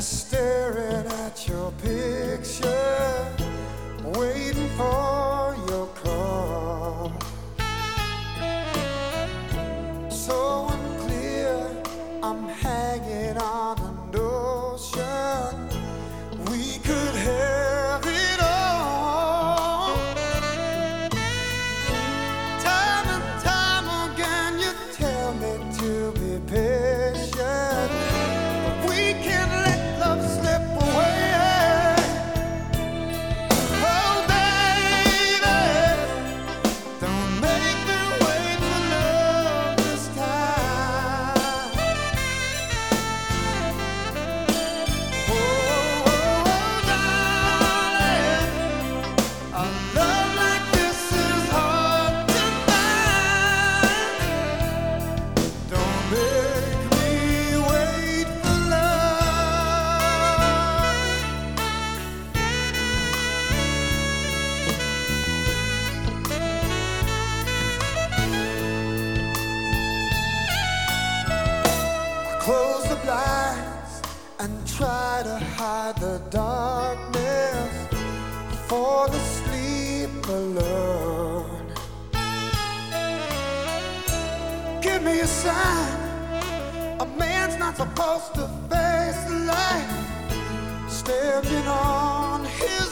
just staring at your picture, waiting for your call. So unclear, I'm hanging on an ocean we could have. try to hide the darkness for the sleep alone. Give me a sign. A man's not supposed to face life standing on his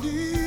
need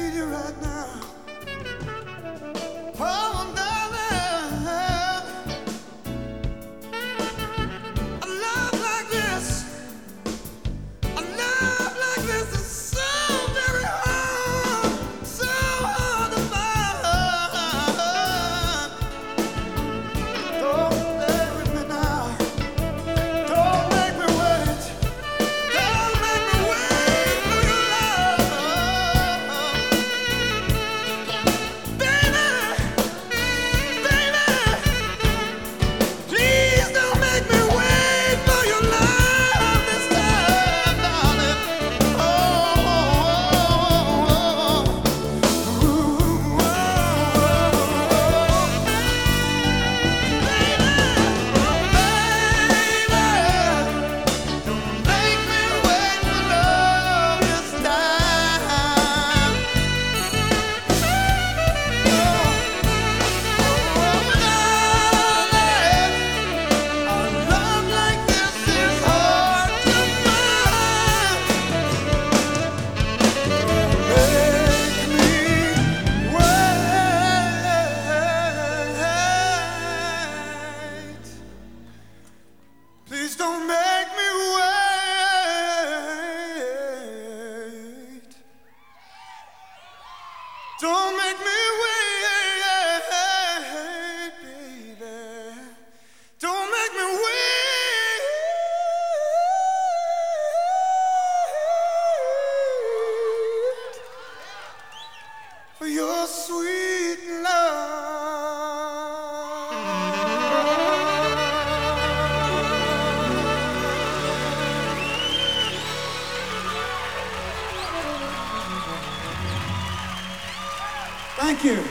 Thank you.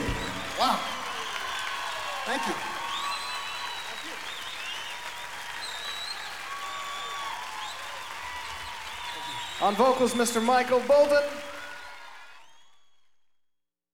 Wow. Thank you. On vocals, Mr. Michael Bolton.